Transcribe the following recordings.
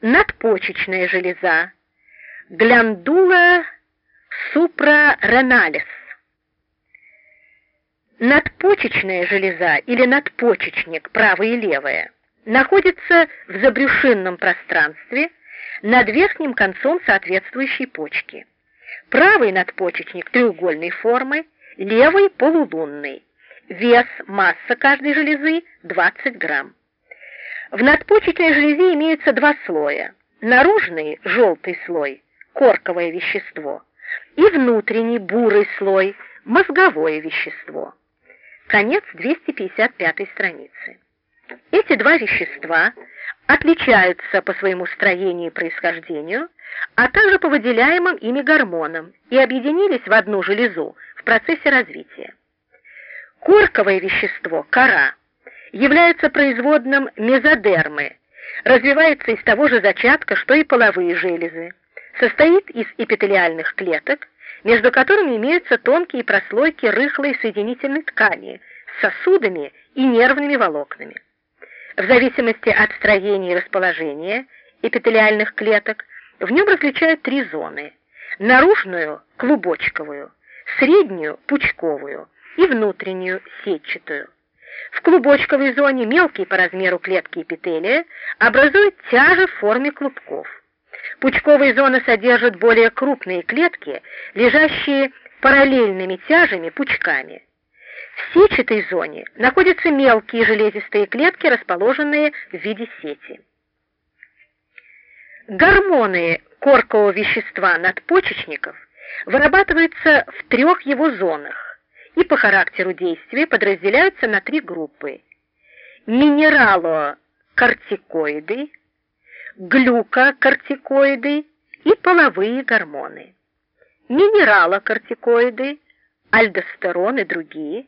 надпочечная железа, гландула супрареналис. Надпочечная железа или надпочечник, правая и левая, находится в забрюшинном пространстве над верхним концом соответствующей почки. Правый надпочечник треугольной формы, левый полулунный. Вес, масса каждой железы 20 грамм. В надпочечной железе имеются два слоя. Наружный желтый слой – корковое вещество, и внутренний бурый слой – мозговое вещество. Конец 255 страницы. Эти два вещества отличаются по своему строению и происхождению, а также по выделяемым ими гормонам и объединились в одну железу в процессе развития. Корковое вещество, кора, является производным мезодермы, развивается из того же зачатка, что и половые железы, состоит из эпителиальных клеток, между которыми имеются тонкие прослойки рыхлой соединительной ткани с сосудами и нервными волокнами. В зависимости от строения и расположения эпителиальных клеток в нем различают три зоны – наружную – клубочковую, среднюю – пучковую и внутреннюю – сетчатую. В клубочковой зоне мелкие по размеру клетки эпителия образуют тяжи в форме клубков. Пучковые зоны содержат более крупные клетки, лежащие параллельными тяжами пучками. В сетчатой зоне находятся мелкие железистые клетки, расположенные в виде сети. Гормоны коркового вещества надпочечников вырабатываются в трех его зонах по характеру действия подразделяются на три группы. Минералокортикоиды, глюкокортикоиды и половые гормоны. Минералокортикоиды, альдостерон и другие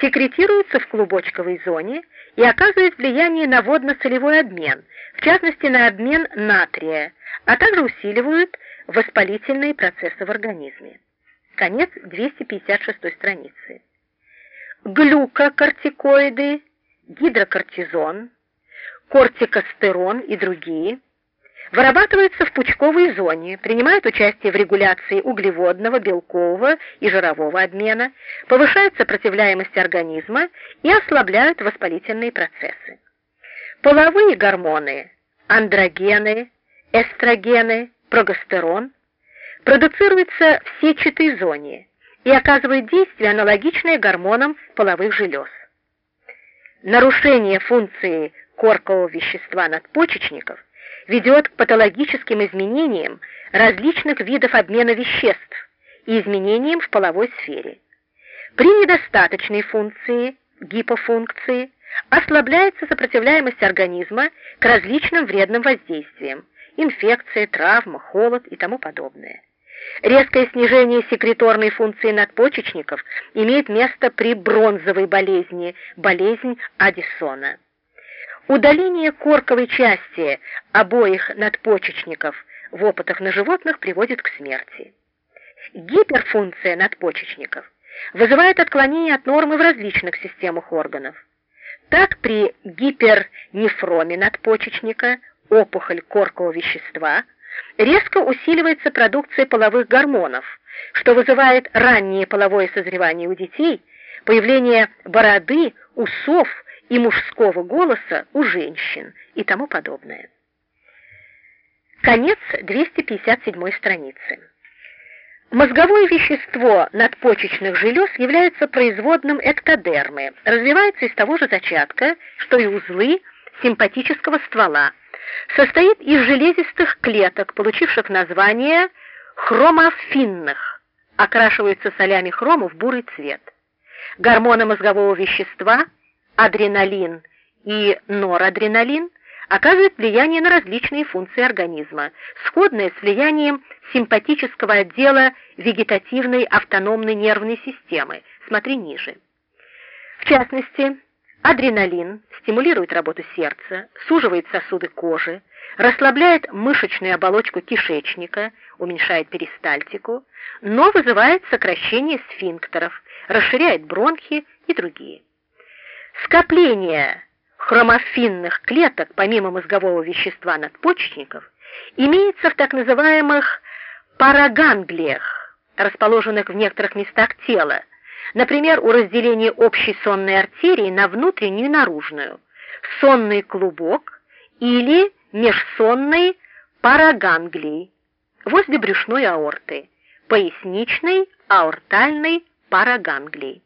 секретируются в клубочковой зоне и оказывают влияние на водно-солевой обмен, в частности на обмен натрия, а также усиливают воспалительные процессы в организме. Конец 256 страницы. Глюкокортикоиды, гидрокортизон, кортикостерон и другие вырабатываются в пучковой зоне, принимают участие в регуляции углеводного, белкового и жирового обмена, повышают сопротивляемость организма и ослабляют воспалительные процессы. Половые гормоны, андрогены, эстрогены, прогестерон продуцируются в сетчатой зоне и оказывают действие, аналогичное гормонам половых желез. Нарушение функции коркового вещества надпочечников ведет к патологическим изменениям различных видов обмена веществ и изменениям в половой сфере. При недостаточной функции, гипофункции, ослабляется сопротивляемость организма к различным вредным воздействиям, инфекции, травма, холод и тому подобное. Резкое снижение секреторной функции надпочечников имеет место при бронзовой болезни, болезнь Аддисона. Удаление корковой части обоих надпочечников в опытах на животных приводит к смерти. Гиперфункция надпочечников вызывает отклонение от нормы в различных системах органов. Так при гипернефроме надпочечника, опухоль коркового вещества, резко усиливается продукция половых гормонов, что вызывает раннее половое созревание у детей, появление бороды, усов, и мужского голоса у женщин и тому подобное. Конец 257 страницы. Мозговое вещество надпочечных желез является производным эктодермы, развивается из того же зачатка, что и узлы симпатического ствола, состоит из железистых клеток, получивших название хромофинных, окрашиваются солями хрома в бурый цвет. Гормоны мозгового вещества – адреналин и норадреналин оказывают влияние на различные функции организма, сходное с влиянием симпатического отдела вегетативной автономной нервной системы. Смотри ниже. В частности, адреналин стимулирует работу сердца, суживает сосуды кожи, расслабляет мышечную оболочку кишечника, уменьшает перистальтику, но вызывает сокращение сфинктеров, расширяет бронхи и другие. Скопление хромофинных клеток, помимо мозгового вещества надпочечников, имеется в так называемых параганглиях, расположенных в некоторых местах тела, например, у разделения общей сонной артерии на внутреннюю и наружную, сонный клубок или межсонный параганглий возле брюшной аорты, поясничной аортальной параганглии.